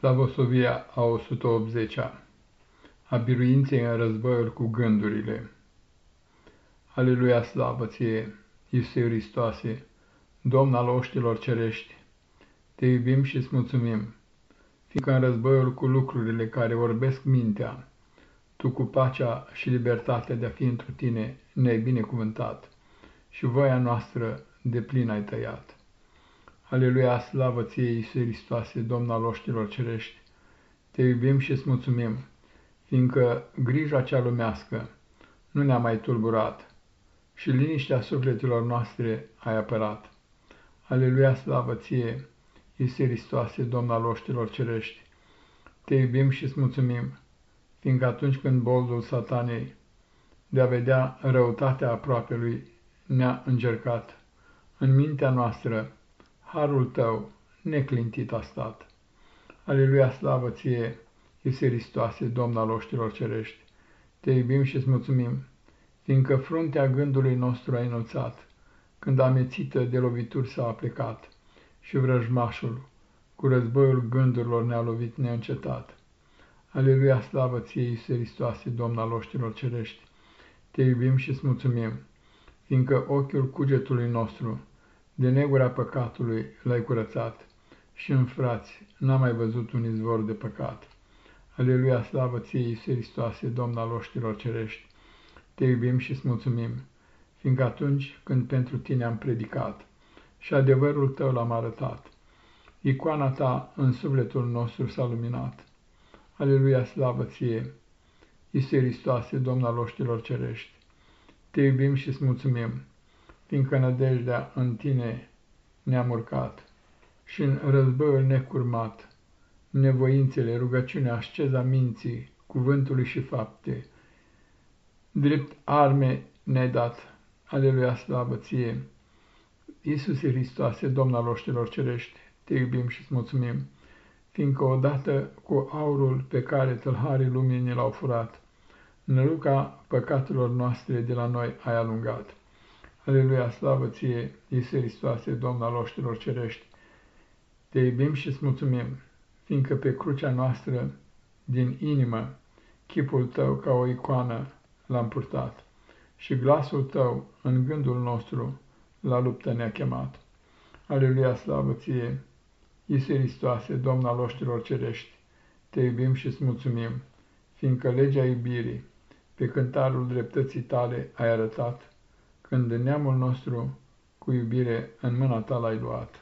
Slavosovia a 180-a A biruinței în războiul cu gândurile Aleluia, slavă ție, Iisuse Hristoase, Domn al oștilor cerești, te iubim și îți mulțumim, fiindcă în războiul cu lucrurile care orbesc mintea, tu cu pacea și libertatea de a fi întru tine ne-ai binecuvântat și voia noastră de plin ai tăiat. Aleluia, slavă ție, Iisuse Hristoase, Domn al oștilor cerești! Te iubim și îți mulțumim, fiindcă grija cea lumească nu ne-a mai tulburat și liniștea sufletelor noastre ai apărat. Aleluia, slavă ție, Iisuse Hristoase, Domn al oștilor cerești! Te iubim și îți mulțumim, fiindcă atunci când boldul satanei de a vedea răutatea aproapelui ne-a încercat, în mintea noastră harul tău neclintit a stat. Aleluia, slavă ție, Iisuse Hristoase, Domn al oștilor cerești, te iubim și îți mulțumim, fiindcă fruntea gândului nostru a înălțat, când amețită de lovituri s-a plecat și vrăjmașul cu războiul gândurilor ne-a lovit neîncetat. Aleluia, slavă ție, Iisuse Hristoase, Domn al oștilor cerești, te iubim și îți mulțumim, fiindcă ochiul cugetului nostru de negura păcatului l-ai curățat și în frați n-am mai văzut un izvor de păcat. Aleluia, slavă ție, Iisuse Hristoase, Domn al oștilor cerești! Te iubim și îți mulțumim, fiindcă atunci când pentru tine am predicat și adevărul tău l-am arătat, icoana ta în sufletul nostru s-a luminat. Aleluia, slavă ție, Iisuse Hristoase, Domn al oștilor cerești! Te iubim și îți mulțumim, fiindcă nădejdea în tine ne-am urcat și în războiul necurmat, nevoințele, rugăciunea, asceza minții, cuvântului și fapte, drept arme ne-ai dat, aleluia, slavă ție! Iisuse Hristoase, Domn al oștilor cerești, te iubim și îți mulțumim, fiindcă odată cu aurul pe care tălharii lumii ne l-au furat, năluca păcatelor noastre de la noi ai alungat. Aleluia, slavă ție, Iisuse Hristoase, Domn al oștilor cerești! Te iubim și îți mulțumim, fiindcă pe crucea noastră, din inimă, chipul tău ca o icoană l-am purtat și glasul tău în gândul nostru la luptă ne-a chemat. Aleluia, slavă ție, Iisuse Hristoase, Domn al oștilor cerești! Te iubim și îți mulțumim, fiindcă legea iubirii, pe cântarul dreptății tale ai arătat, când neamul nostru cu iubire în mâna ta l-ai luat.